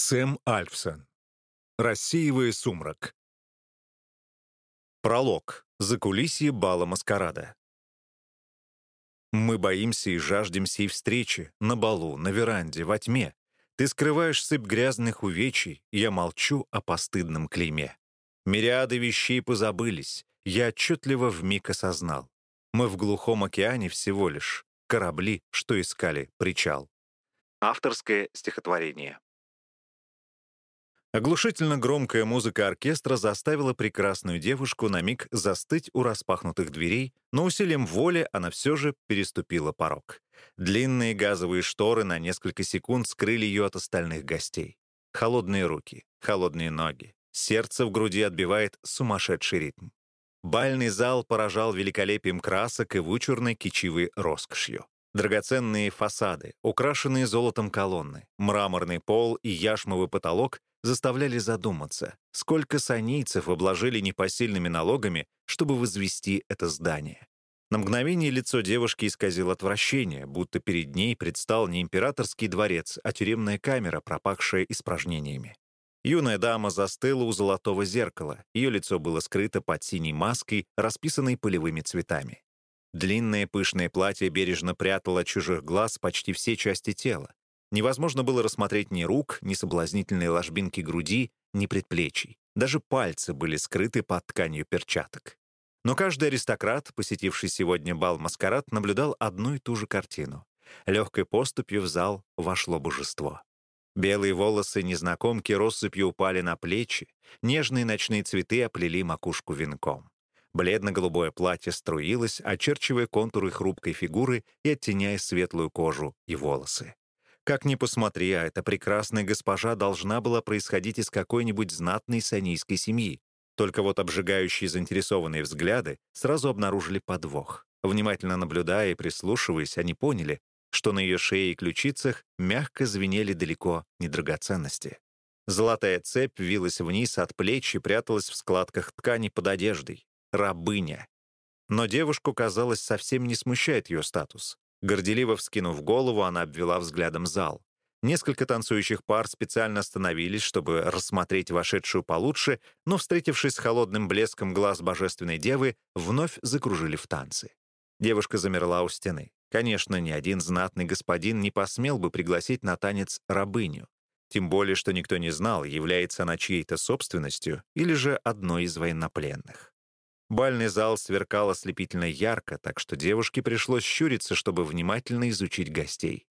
Сэм Альфсон. Рассеивая сумрак. Пролог. Закулисье бала маскарада. Мы боимся и жаждем сей встречи, на балу, на веранде, во тьме. Ты скрываешь сыпь грязных увечий, я молчу о постыдном клейме. Мириады вещей позабылись, я отчетливо вмиг осознал. Мы в глухом океане всего лишь, корабли, что искали причал. Авторское стихотворение. Оглушительно громкая музыка оркестра заставила прекрасную девушку на миг застыть у распахнутых дверей, но усилием воли она все же переступила порог. Длинные газовые шторы на несколько секунд скрыли ее от остальных гостей. Холодные руки, холодные ноги. Сердце в груди отбивает сумасшедший ритм. Бальный зал поражал великолепием красок и вычурной кичивой роскошью. Драгоценные фасады, украшенные золотом колонны, мраморный пол и яшмовый потолок заставляли задуматься, сколько санийцев обложили непосильными налогами, чтобы возвести это здание. На мгновение лицо девушки исказило отвращение, будто перед ней предстал не императорский дворец, а тюремная камера, пропахшая испражнениями. Юная дама застыла у золотого зеркала, ее лицо было скрыто под синей маской, расписанной полевыми цветами. Длинное пышное платье бережно прятало от чужих глаз почти все части тела. Невозможно было рассмотреть ни рук, ни соблазнительные ложбинки груди, ни предплечий. Даже пальцы были скрыты под тканью перчаток. Но каждый аристократ, посетивший сегодня бал-маскарад, наблюдал одну и ту же картину. Легкой поступью в зал вошло божество. Белые волосы незнакомки россыпью упали на плечи, нежные ночные цветы оплели макушку венком. Бледно-голубое платье струилось, очерчивая контуры хрупкой фигуры и оттеняя светлую кожу и волосы. Как ни посмотри, а эта прекрасная госпожа должна была происходить из какой-нибудь знатной санийской семьи. Только вот обжигающие заинтересованные взгляды сразу обнаружили подвох. Внимательно наблюдая и прислушиваясь, они поняли, что на ее шее и ключицах мягко звенели далеко не драгоценности. Золотая цепь вилась вниз от плеч и пряталась в складках ткани под одеждой рабыня. Но девушку, казалось, совсем не смущает ее статус. Горделиво вскинув голову, она обвела взглядом зал. Несколько танцующих пар специально остановились, чтобы рассмотреть вошедшую получше, но, встретившись с холодным блеском глаз божественной девы, вновь закружили в танцы. Девушка замерла у стены. Конечно, ни один знатный господин не посмел бы пригласить на танец рабыню. Тем более, что никто не знал, является она чьей-то собственностью или же одной из военнопленных. Бальный зал сверкал ослепительно ярко, так что девушке пришлось щуриться, чтобы внимательно изучить гостей.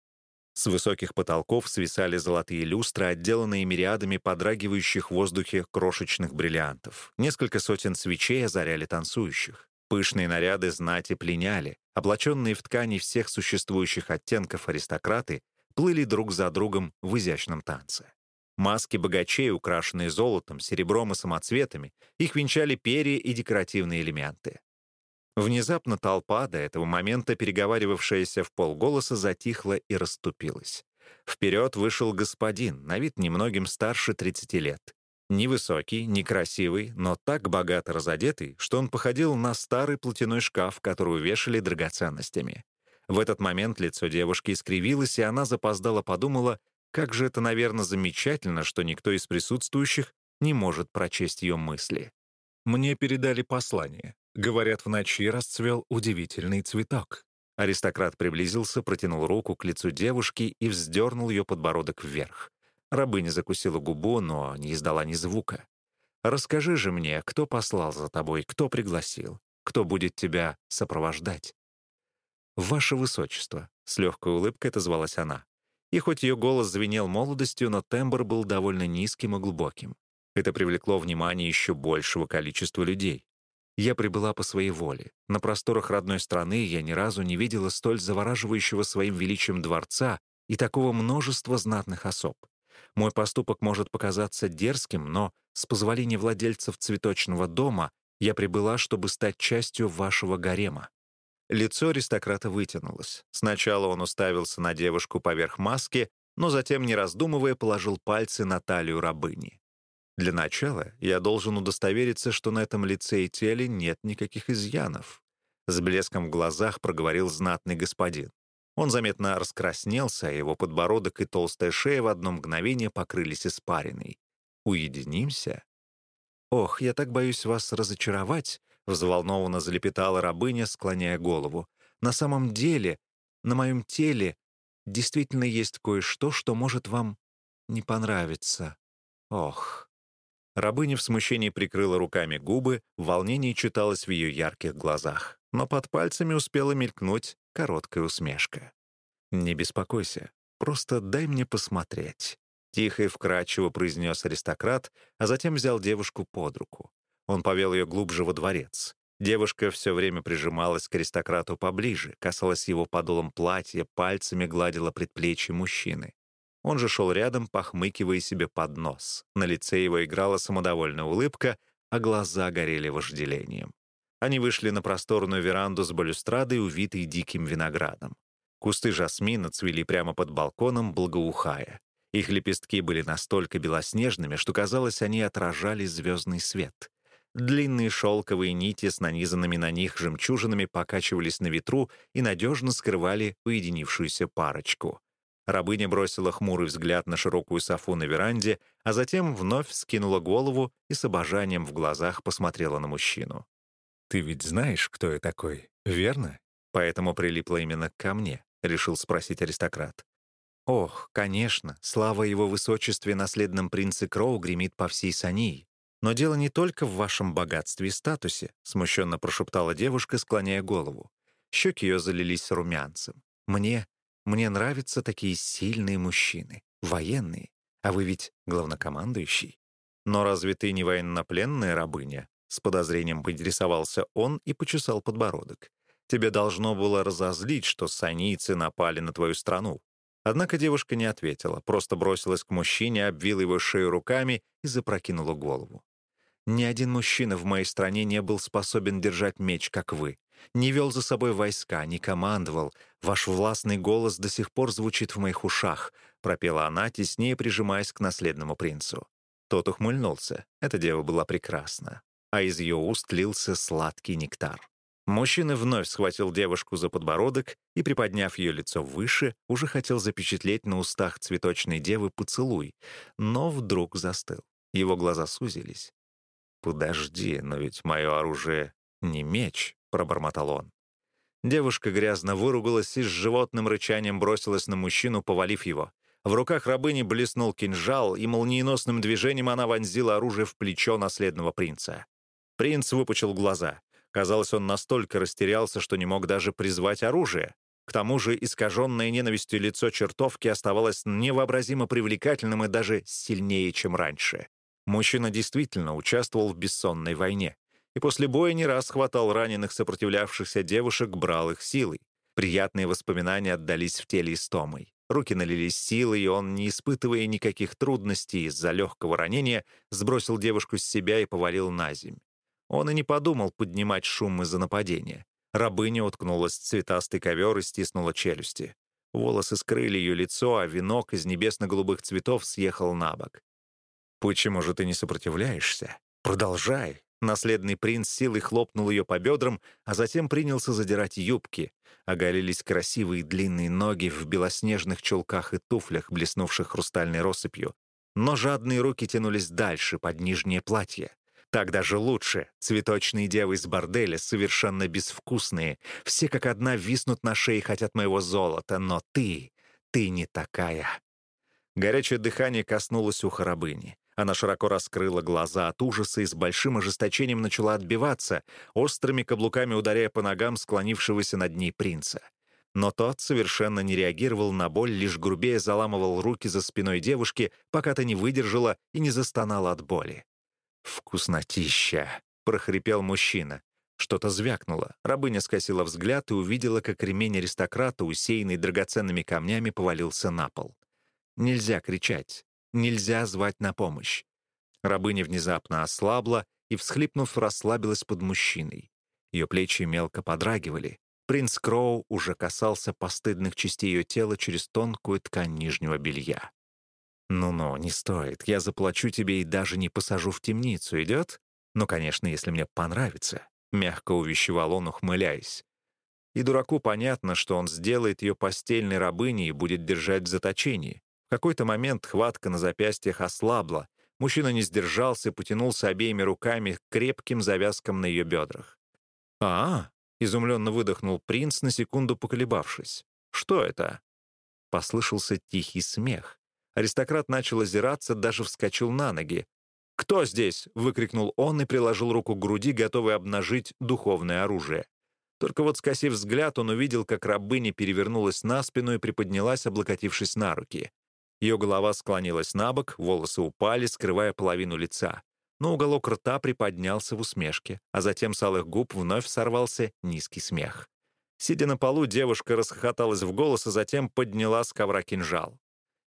С высоких потолков свисали золотые люстры, отделанные мириадами подрагивающих в воздухе крошечных бриллиантов. Несколько сотен свечей озаряли танцующих. Пышные наряды знати пленяли. Облаченные в ткани всех существующих оттенков аристократы плыли друг за другом в изящном танце. Маски богачей, украшенные золотом, серебром и самоцветами, их венчали перья и декоративные элементы. Внезапно толпа, до этого момента переговаривавшаяся в полголоса, затихла и расступилась. Вперед вышел господин, на вид немногим старше 30 лет. Невысокий, некрасивый, но так богато разодетый, что он походил на старый платяной шкаф, который увешали драгоценностями. В этот момент лицо девушки искривилось, и она запоздала подумала, как же это, наверное, замечательно, что никто из присутствующих не может прочесть ее мысли. Мне передали послание. Говорят, в ночи расцвел удивительный цветок. Аристократ приблизился, протянул руку к лицу девушки и вздернул ее подбородок вверх. Рабыня закусила губу, но не издала ни звука. «Расскажи же мне, кто послал за тобой, кто пригласил, кто будет тебя сопровождать?» «Ваше Высочество», — с легкой улыбкой отозвалась она. И хоть ее голос звенел молодостью, но тембр был довольно низким и глубоким. Это привлекло внимание еще большего количества людей. Я прибыла по своей воле. На просторах родной страны я ни разу не видела столь завораживающего своим величием дворца и такого множества знатных особ. Мой поступок может показаться дерзким, но, с позволения владельцев цветочного дома, я прибыла, чтобы стать частью вашего гарема. Лицо аристократа вытянулось. Сначала он уставился на девушку поверх маски, но затем, не раздумывая, положил пальцы на талию рабыни. Для начала я должен удостовериться, что на этом лице и теле нет никаких изъянов. С блеском в глазах проговорил знатный господин. Он заметно раскраснелся, а его подбородок и толстая шея в одно мгновение покрылись испариной. «Уединимся?» «Ох, я так боюсь вас разочаровать», — взволнованно залепетала рабыня, склоняя голову. «На самом деле, на моем теле действительно есть кое-что, что может вам не понравиться. Ох». Рабыня в смущении прикрыла руками губы, волнение читалось в ее ярких глазах, но под пальцами успела мелькнуть короткая усмешка. «Не беспокойся, просто дай мне посмотреть», — тихо и вкрадчиво произнес аристократ, а затем взял девушку под руку. Он повел ее глубже во дворец. Девушка все время прижималась к аристократу поближе, касалась его подолом платья, пальцами гладила предплечье мужчины. Он же шел рядом, похмыкивая себе под нос. На лице его играла самодовольная улыбка, а глаза горели вожделением. Они вышли на просторную веранду с балюстрадой, увитой диким виноградом. Кусты жасмина цвели прямо под балконом, благоухая. Их лепестки были настолько белоснежными, что, казалось, они отражали звездный свет. Длинные шелковые нити с нанизанными на них жемчужинами покачивались на ветру и надежно скрывали уединившуюся парочку. Рабыня бросила хмурый взгляд на широкую софу на веранде, а затем вновь скинула голову и с обожанием в глазах посмотрела на мужчину. «Ты ведь знаешь, кто я такой, верно? Поэтому прилипла именно ко мне», — решил спросить аристократ. «Ох, конечно, слава его высочестве наследном принце Кроу гремит по всей Сании. Но дело не только в вашем богатстве и статусе», — смущенно прошептала девушка, склоняя голову. Щеки ее залились румянцем. «Мне мне нравятся такие сильные мужчины, военные. А вы ведь главнокомандующий. Но разве ты не военнопленная рабыня? С подозрением поинтересовался он и почесал подбородок. Тебе должно было разозлить, что санийцы напали на твою страну. Однако девушка не ответила, просто бросилась к мужчине, обвила его шею руками и запрокинула голову. «Ни один мужчина в моей стране не был способен держать меч, как вы не вел за собой войска, не командовал. Ваш властный голос до сих пор звучит в моих ушах», — пропела она, теснее прижимаясь к наследному принцу. Тот ухмыльнулся. Эта дева была прекрасна. А из ее уст лился сладкий нектар. Мужчина вновь схватил девушку за подбородок и, приподняв ее лицо выше, уже хотел запечатлеть на устах цветочной девы поцелуй, но вдруг застыл. Его глаза сузились. «Подожди, но ведь мое оружие не меч», пробормотал он. Девушка грязно выругалась и с животным рычанием бросилась на мужчину, повалив его. В руках рабыни блеснул кинжал, и молниеносным движением она вонзила оружие в плечо наследного принца. Принц выпучил глаза. Казалось, он настолько растерялся, что не мог даже призвать оружие. К тому же искаженное ненавистью лицо чертовки оставалось невообразимо привлекательным и даже сильнее, чем раньше. Мужчина действительно участвовал в бессонной войне и после боя не раз хватал раненых сопротивлявшихся девушек, брал их силой. Приятные воспоминания отдались в теле истомой. Руки налились силой, и он, не испытывая никаких трудностей из-за легкого ранения, сбросил девушку с себя и повалил на земь. Он и не подумал поднимать шум из-за нападения. Рабыня уткнулась в цветастый ковер и стиснула челюсти. Волосы скрыли ее лицо, а венок из небесно-голубых цветов съехал на бок. «Почему же ты не сопротивляешься? Продолжай!» Наследный принц силой хлопнул ее по бедрам, а затем принялся задирать юбки. Оголились красивые длинные ноги в белоснежных чулках и туфлях, блеснувших хрустальной россыпью. Но жадные руки тянулись дальше, под нижнее платье. Так даже лучше. Цветочные девы из борделя совершенно безвкусные. Все как одна виснут на шее и хотят моего золота. Но ты, ты не такая. Горячее дыхание коснулось уха рабыни. Она широко раскрыла глаза от ужаса и с большим ожесточением начала отбиваться, острыми каблуками ударяя по ногам склонившегося над ней принца. Но тот совершенно не реагировал на боль, лишь грубее заламывал руки за спиной девушки, пока та не выдержала и не застонала от боли. «Вкуснотища!» — прохрипел мужчина. Что-то звякнуло. Рабыня скосила взгляд и увидела, как ремень аристократа, усеянный драгоценными камнями, повалился на пол. Нельзя кричать. Нельзя звать на помощь. Рабыня внезапно ослабла и, всхлипнув, расслабилась под мужчиной. Ее плечи мелко подрагивали. Принц Кроу уже касался постыдных частей ее тела через тонкую ткань нижнего белья. «Ну-ну, не стоит. Я заплачу тебе и даже не посажу в темницу. Идет? Ну, конечно, если мне понравится», — мягко увещевал он, ухмыляясь. И дураку понятно, что он сделает ее постельной рабыней и будет держать в заточении. Какой-то момент хватка на запястьях ослабла. Мужчина не сдержался и потянулся обеими руками к крепким завязкам на ее бедрах. «А, -а — изумленно выдохнул принц, на секунду поколебавшись. «Что это?» Послышался тихий смех. Аристократ начал озираться, даже вскочил на ноги. «Кто здесь?» — выкрикнул он и приложил руку к груди, готовый обнажить духовное оружие. Только вот, скосив взгляд, он увидел, как рабыня перевернулась на спину и приподнялась, облокотившись на руки. Ее голова склонилась на бок, волосы упали, скрывая половину лица. Но уголок рта приподнялся в усмешке, а затем с алых губ вновь сорвался низкий смех. Сидя на полу, девушка расхохоталась в голос, а затем подняла с ковра кинжал.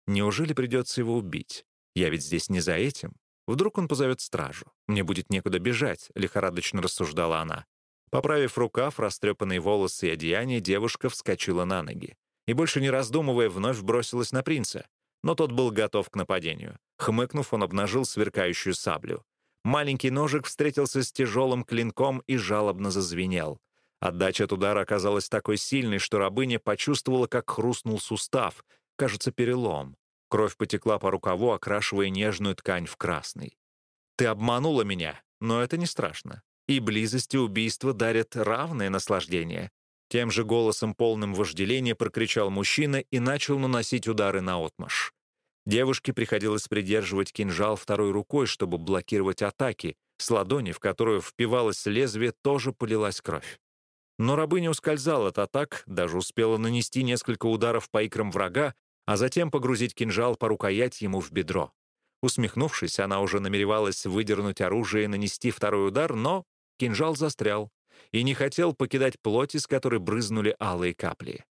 «Неужели придется его убить? Я ведь здесь не за этим. Вдруг он позовет стражу. Мне будет некуда бежать», — лихорадочно рассуждала она. Поправив рукав, растрепанные волосы и одеяние, девушка вскочила на ноги. И больше не раздумывая, вновь бросилась на принца. Но тот был готов к нападению. Хмыкнув, он обнажил сверкающую саблю. Маленький ножик встретился с тяжелым клинком и жалобно зазвенел. Отдача от удара оказалась такой сильной, что рабыня почувствовала, как хрустнул сустав, кажется, перелом. Кровь потекла по рукаву, окрашивая нежную ткань в красный. «Ты обманула меня, но это не страшно и близость и убийство дарят равное наслаждение. Тем же голосом, полным вожделения, прокричал мужчина и начал наносить удары на отмаш. Девушке приходилось придерживать кинжал второй рукой, чтобы блокировать атаки. С ладони, в которую впивалось лезвие, тоже полилась кровь. Но рабыня ускользала от атак, даже успела нанести несколько ударов по икрам врага, а затем погрузить кинжал по рукоять ему в бедро. Усмехнувшись, она уже намеревалась выдернуть оружие и нанести второй удар, но Кинжал застрял и не хотел покидать плоть, из которой брызнули алые капли.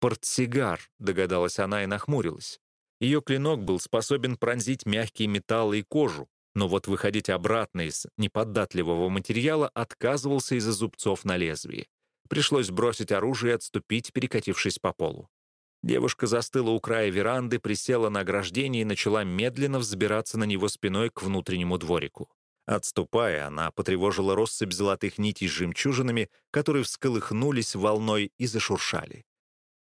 «Портсигар», — догадалась она и нахмурилась. Ее клинок был способен пронзить мягкие металлы и кожу, но вот выходить обратно из неподатливого материала отказывался из-за зубцов на лезвии. Пришлось бросить оружие и отступить, перекатившись по полу. Девушка застыла у края веранды, присела на ограждение и начала медленно взбираться на него спиной к внутреннему дворику. Отступая, она потревожила россыпь золотых нитей с жемчужинами, которые всколыхнулись волной и зашуршали.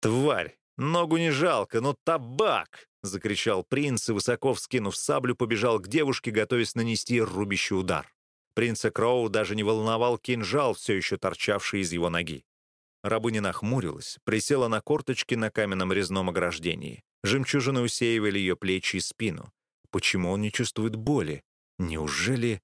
«Тварь! Ногу не жалко, но табак!» — закричал принц и, высоко вскинув саблю, побежал к девушке, готовясь нанести рубящий удар. Принца Кроу даже не волновал кинжал, все еще торчавший из его ноги. Рабыня нахмурилась, присела на корточки на каменном резном ограждении. Жемчужины усеивали ее плечи и спину. Почему он не чувствует боли? Неужели...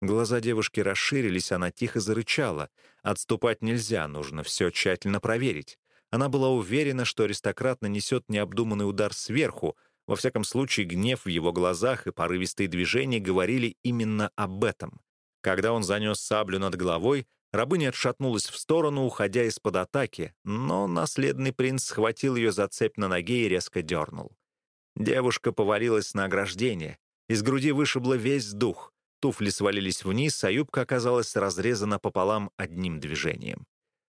Глаза девушки расширились, она тихо зарычала. Отступать нельзя, нужно все тщательно проверить. Она была уверена, что аристократ нанесет необдуманный удар сверху. Во всяком случае, гнев в его глазах и порывистые движения говорили именно об этом. Когда он занес саблю над головой, рабыня отшатнулась в сторону, уходя из-под атаки, но наследный принц схватил ее за цепь на ноге и резко дернул. Девушка повалилась на ограждение. Из груди вышибло весь дух. Туфли свалились вниз, а юбка оказалась разрезана пополам одним движением.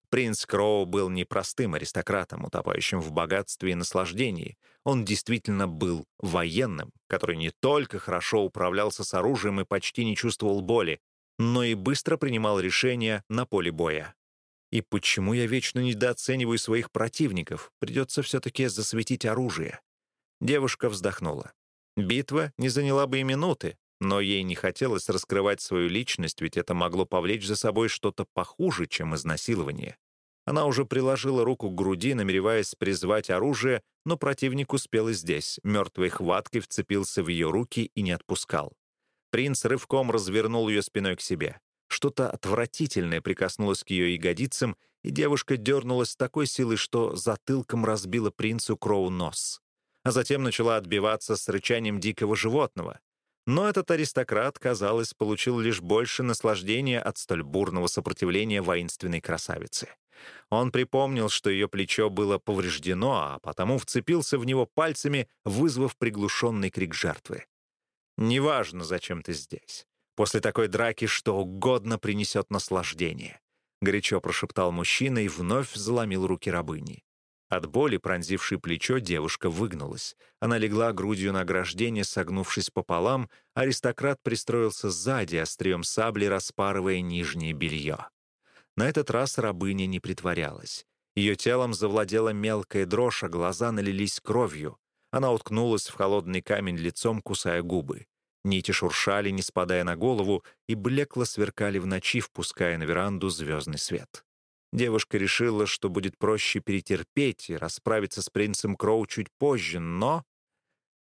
Принц Кроу был не простым аристократом, утопающим в богатстве и наслаждении. Он действительно был военным, который не только хорошо управлялся с оружием и почти не чувствовал боли, но и быстро принимал решения на поле боя. И почему я вечно недооцениваю своих противников? Придется все-таки засветить оружие. Девушка вздохнула. Битва не заняла бы и минуты, но ей не хотелось раскрывать свою личность, ведь это могло повлечь за собой что-то похуже, чем изнасилование. Она уже приложила руку к груди, намереваясь призвать оружие, но противник успел и здесь, мертвой хваткой вцепился в ее руки и не отпускал. Принц рывком развернул ее спиной к себе. Что-то отвратительное прикоснулось к ее ягодицам, и девушка дернулась с такой силой, что затылком разбила принцу Кроу нос а затем начала отбиваться с рычанием дикого животного. Но этот аристократ, казалось, получил лишь больше наслаждения от столь бурного сопротивления воинственной красавицы. Он припомнил, что ее плечо было повреждено, а потому вцепился в него пальцами, вызвав приглушенный крик жертвы. «Неважно, зачем ты здесь. После такой драки что угодно принесет наслаждение», — горячо прошептал мужчина и вновь заломил руки рабыни. От боли, пронзившей плечо, девушка выгнулась. Она легла грудью на ограждение, согнувшись пополам, аристократ пристроился сзади, острием сабли распарывая нижнее белье. На этот раз рабыня не притворялась. Ее телом завладела мелкая дрожь, а глаза налились кровью. Она уткнулась в холодный камень лицом, кусая губы. Нити шуршали, не спадая на голову, и блекло сверкали в ночи, впуская на веранду звездный свет. Девушка решила, что будет проще перетерпеть и расправиться с принцем Кроу чуть позже, но...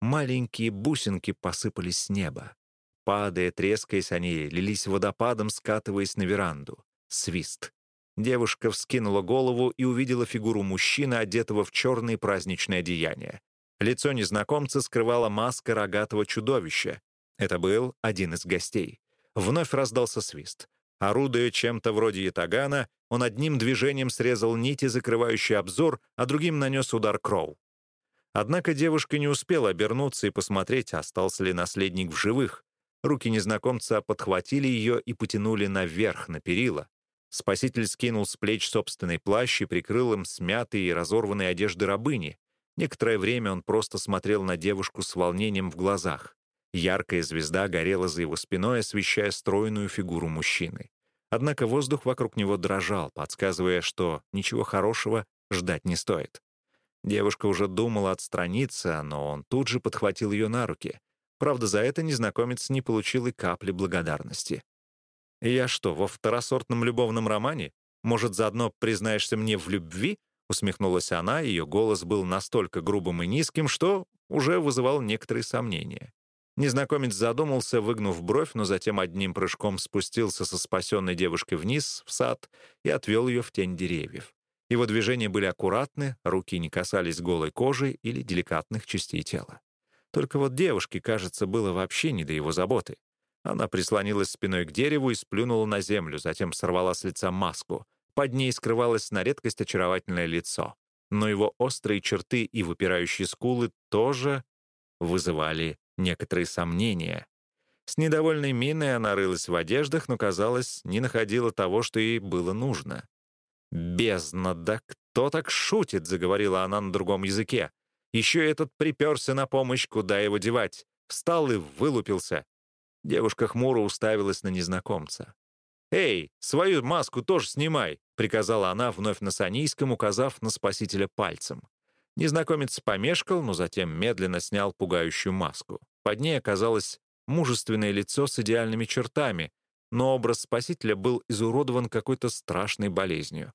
Маленькие бусинки посыпались с неба. Падая, трескаясь они, лились водопадом, скатываясь на веранду. Свист. Девушка вскинула голову и увидела фигуру мужчины, одетого в черные праздничные одеяния. Лицо незнакомца скрывала маска рогатого чудовища. Это был один из гостей. Вновь раздался свист. Орудуя чем-то вроде ятагана, он одним движением срезал нити, закрывающие обзор, а другим нанес удар Кроу. Однако девушка не успела обернуться и посмотреть, остался ли наследник в живых. Руки незнакомца подхватили ее и потянули наверх, на перила. Спаситель скинул с плеч собственный плащ и прикрыл им смятые и разорванные одежды рабыни. Некоторое время он просто смотрел на девушку с волнением в глазах. Яркая звезда горела за его спиной, освещая стройную фигуру мужчины. Однако воздух вокруг него дрожал, подсказывая, что ничего хорошего ждать не стоит. Девушка уже думала отстраниться, но он тут же подхватил ее на руки. Правда, за это незнакомец не получил и капли благодарности. «Я что, во второсортном любовном романе? Может, заодно признаешься мне в любви?» Усмехнулась она, ее голос был настолько грубым и низким, что уже вызывал некоторые сомнения. Незнакомец задумался, выгнув бровь, но затем одним прыжком спустился со спасенной девушкой вниз, в сад, и отвел ее в тень деревьев. Его движения были аккуратны, руки не касались голой кожи или деликатных частей тела. Только вот девушке, кажется, было вообще не до его заботы. Она прислонилась спиной к дереву и сплюнула на землю, затем сорвала с лица маску. Под ней скрывалось на редкость очаровательное лицо. Но его острые черты и выпирающие скулы тоже вызывали некоторые сомнения. С недовольной миной она рылась в одеждах, но, казалось, не находила того, что ей было нужно. «Бездна, да кто так шутит?» — заговорила она на другом языке. «Еще этот приперся на помощь, куда его девать. Встал и вылупился». Девушка хмуро уставилась на незнакомца. «Эй, свою маску тоже снимай!» — приказала она вновь на санийском, указав на спасителя пальцем. Незнакомец помешкал, но затем медленно снял пугающую маску. Под ней оказалось мужественное лицо с идеальными чертами, но образ спасителя был изуродован какой-то страшной болезнью.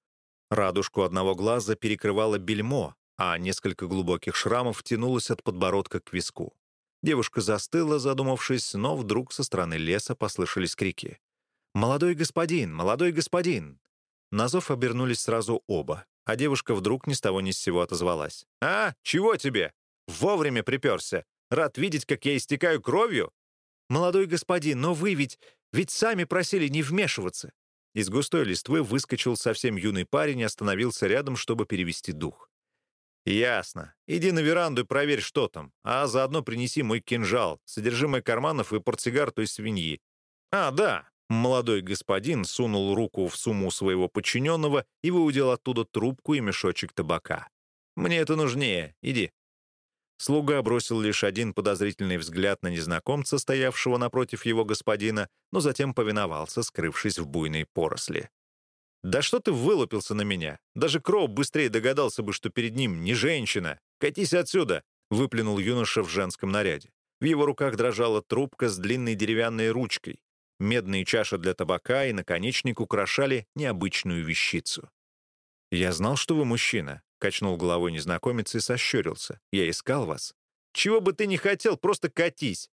Радужку одного глаза перекрывало бельмо, а несколько глубоких шрамов тянулось от подбородка к виску. Девушка застыла, задумавшись, но вдруг со стороны леса послышались крики. «Молодой господин! Молодой господин!» На зов обернулись сразу оба а девушка вдруг ни с того ни с сего отозвалась. «А, чего тебе? Вовремя приперся. Рад видеть, как я истекаю кровью?» «Молодой господин, но вы ведь... ведь сами просили не вмешиваться». Из густой листвы выскочил совсем юный парень и остановился рядом, чтобы перевести дух. «Ясно. Иди на веранду и проверь, что там, а заодно принеси мой кинжал, содержимое карманов и портсигар той свиньи. А, да, Молодой господин сунул руку в сумму своего подчиненного и выудил оттуда трубку и мешочек табака. «Мне это нужнее. Иди». Слуга бросил лишь один подозрительный взгляд на незнакомца, стоявшего напротив его господина, но затем повиновался, скрывшись в буйной поросли. «Да что ты вылупился на меня? Даже Кроу быстрее догадался бы, что перед ним не женщина. Катись отсюда!» — выплюнул юноша в женском наряде. В его руках дрожала трубка с длинной деревянной ручкой. Медные чаши для табака и наконечник украшали необычную вещицу. «Я знал, что вы мужчина», — качнул головой незнакомец и сощурился. «Я искал вас». «Чего бы ты ни хотел, просто катись.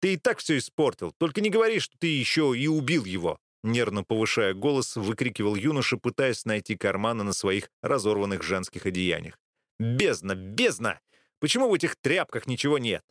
Ты и так все испортил, только не говори, что ты еще и убил его». Нервно повышая голос, выкрикивал юноша, пытаясь найти карманы на своих разорванных женских одеяниях. «Бездна! Бездна! Почему в этих тряпках ничего нет?»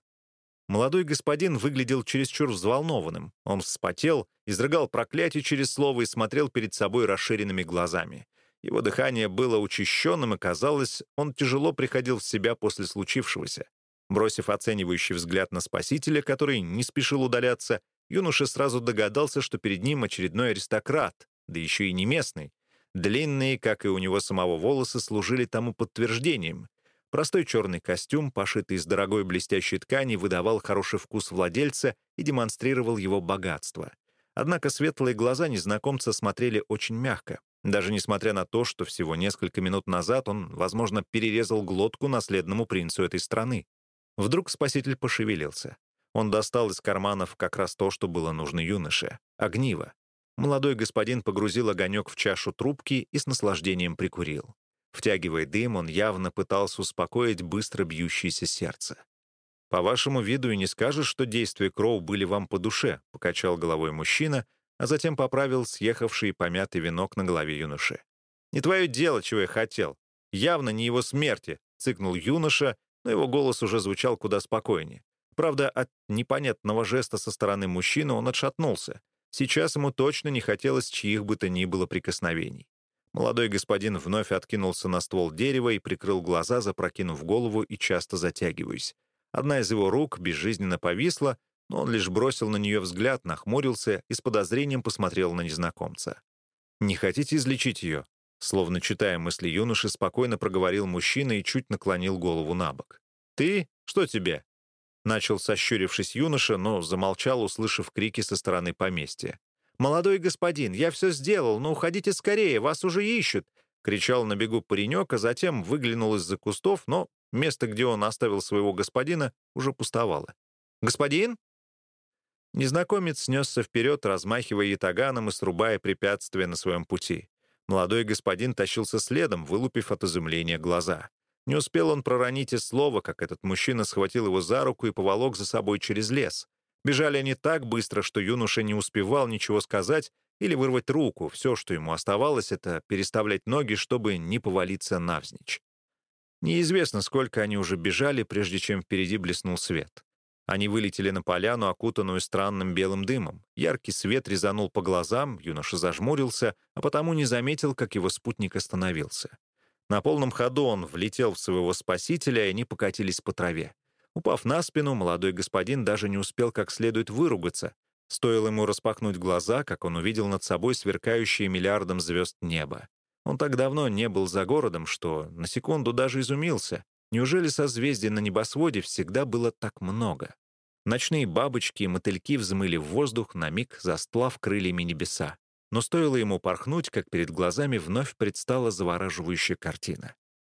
Молодой господин выглядел чересчур взволнованным. Он вспотел, изрыгал проклятие через слово и смотрел перед собой расширенными глазами. Его дыхание было учащенным, и, казалось, он тяжело приходил в себя после случившегося. Бросив оценивающий взгляд на спасителя, который не спешил удаляться, юноша сразу догадался, что перед ним очередной аристократ, да еще и не местный. Длинные, как и у него самого волосы, служили тому подтверждением. Простой черный костюм, пошитый из дорогой блестящей ткани, выдавал хороший вкус владельца и демонстрировал его богатство. Однако светлые глаза незнакомца смотрели очень мягко. Даже несмотря на то, что всего несколько минут назад он, возможно, перерезал глотку наследному принцу этой страны. Вдруг спаситель пошевелился. Он достал из карманов как раз то, что было нужно юноше — огниво. Молодой господин погрузил огонек в чашу трубки и с наслаждением прикурил. Втягивая дым, он явно пытался успокоить быстро бьющееся сердце. «По вашему виду и не скажешь, что действия Кроу были вам по душе», — покачал головой мужчина, а затем поправил съехавший помятый венок на голове юноши. «Не твое дело, чего я хотел. Явно не его смерти», — цыкнул юноша, но его голос уже звучал куда спокойнее. Правда, от непонятного жеста со стороны мужчины он отшатнулся. Сейчас ему точно не хотелось чьих бы то ни было прикосновений. Молодой господин вновь откинулся на ствол дерева и прикрыл глаза, запрокинув голову и часто затягиваясь. Одна из его рук безжизненно повисла, но он лишь бросил на нее взгляд, нахмурился и с подозрением посмотрел на незнакомца. «Не хотите излечить ее?» Словно читая мысли юноши, спокойно проговорил мужчина и чуть наклонил голову на бок. «Ты? Что тебе?» Начал сощурившись юноша, но замолчал, услышав крики со стороны поместья. «Молодой господин, я все сделал, но уходите скорее, вас уже ищут!» кричал на бегу паренек, а затем выглянул из-за кустов, но место, где он оставил своего господина, уже пустовало. «Господин?» Незнакомец снесся вперед, размахивая ятаганом и срубая препятствия на своем пути. Молодой господин тащился следом, вылупив от изумления глаза. Не успел он проронить и слова, как этот мужчина схватил его за руку и поволок за собой через лес. Бежали они так быстро, что юноша не успевал ничего сказать или вырвать руку. Все, что ему оставалось, это переставлять ноги, чтобы не повалиться навзничь. Неизвестно, сколько они уже бежали, прежде чем впереди блеснул свет. Они вылетели на поляну, окутанную странным белым дымом. Яркий свет резанул по глазам, юноша зажмурился, а потому не заметил, как его спутник остановился. На полном ходу он влетел в своего спасителя, и они покатились по траве. Упав на спину, молодой господин даже не успел как следует выругаться. Стоило ему распахнуть глаза, как он увидел над собой сверкающее миллиардом звезд небо. Он так давно не был за городом, что на секунду даже изумился. Неужели созвездий на небосводе всегда было так много? Ночные бабочки и мотыльки взмыли в воздух, на миг застлав крыльями небеса но стоило ему порхнуть, как перед глазами вновь предстала завораживающая картина.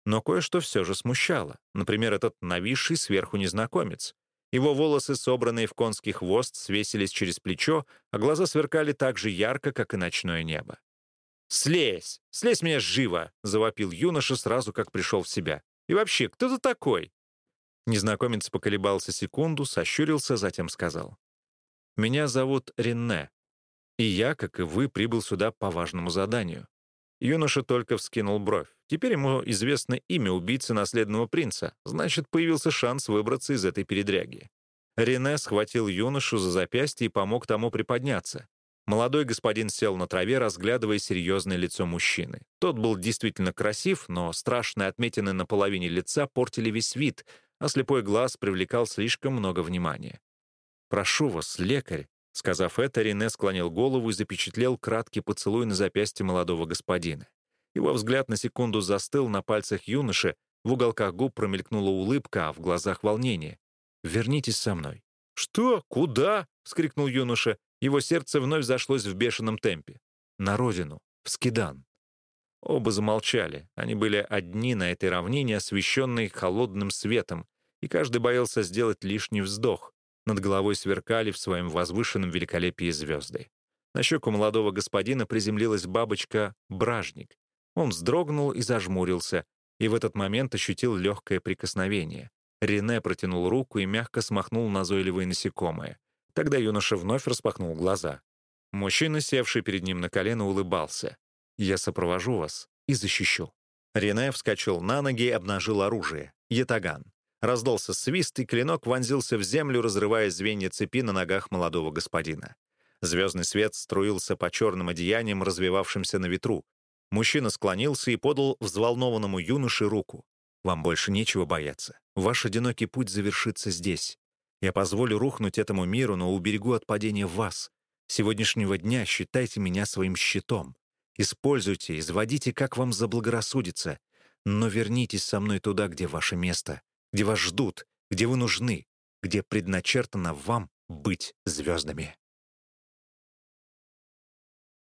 Но кое-что все же смущало. Например, этот нависший сверху незнакомец. Его волосы, собранные в конский хвост, свесились через плечо, а глаза сверкали так же ярко, как и ночное небо. «Слезь! Слезь меня живо!» — завопил юноша сразу, как пришел в себя. «И вообще, кто ты такой?» Незнакомец поколебался секунду, сощурился, затем сказал. «Меня зовут Ренне. И я, как и вы, прибыл сюда по важному заданию. Юноша только вскинул бровь. Теперь ему известно имя убийцы наследного принца, значит, появился шанс выбраться из этой передряги. Рене схватил юношу за запястье и помог тому приподняться. Молодой господин сел на траве, разглядывая серьезное лицо мужчины. Тот был действительно красив, но страшные отметины на половине лица портили весь вид, а слепой глаз привлекал слишком много внимания. «Прошу вас, лекарь», Сказав это, Рене склонил голову и запечатлел краткий поцелуй на запястье молодого господина. Его взгляд на секунду застыл на пальцах юноши, в уголках губ промелькнула улыбка, а в глазах волнение. «Вернитесь со мной». «Что? Куда?» — вскрикнул юноша. Его сердце вновь зашлось в бешеном темпе. «На родину, в Скидан». Оба замолчали. Они были одни на этой равнине, освещенной холодным светом, и каждый боялся сделать лишний вздох. Над головой сверкали в своем возвышенном великолепии звезды. На щеку молодого господина приземлилась бабочка «Бражник». Он вздрогнул и зажмурился, и в этот момент ощутил легкое прикосновение. Рене протянул руку и мягко смахнул назойливое насекомое. Тогда юноша вновь распахнул глаза. Мужчина, севший перед ним на колено, улыбался. «Я сопровожу вас и защищу». Рене вскочил на ноги и обнажил оружие — ятаган. Раздался свист, и клинок вонзился в землю, разрывая звенья цепи на ногах молодого господина. Звездный свет струился по черным одеяниям, развивавшимся на ветру. Мужчина склонился и подал взволнованному юноше руку. «Вам больше нечего бояться. Ваш одинокий путь завершится здесь. Я позволю рухнуть этому миру, но уберегу от падения вас. Сегодняшнего дня считайте меня своим щитом. Используйте, изводите, как вам заблагорассудится. Но вернитесь со мной туда, где ваше место где вас ждут, где вы нужны, где предначертано вам быть звездами.